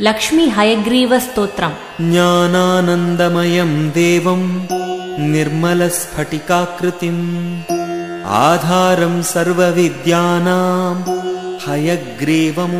लक्ष्मी हयग्रीवस्तोत्रम् ज्ञानानन्दमयम् देवम् निर्मलस्फटिकाकृतिम् आधारम् सर्वविद्यानाम् हयग्रीवमुपास्महे।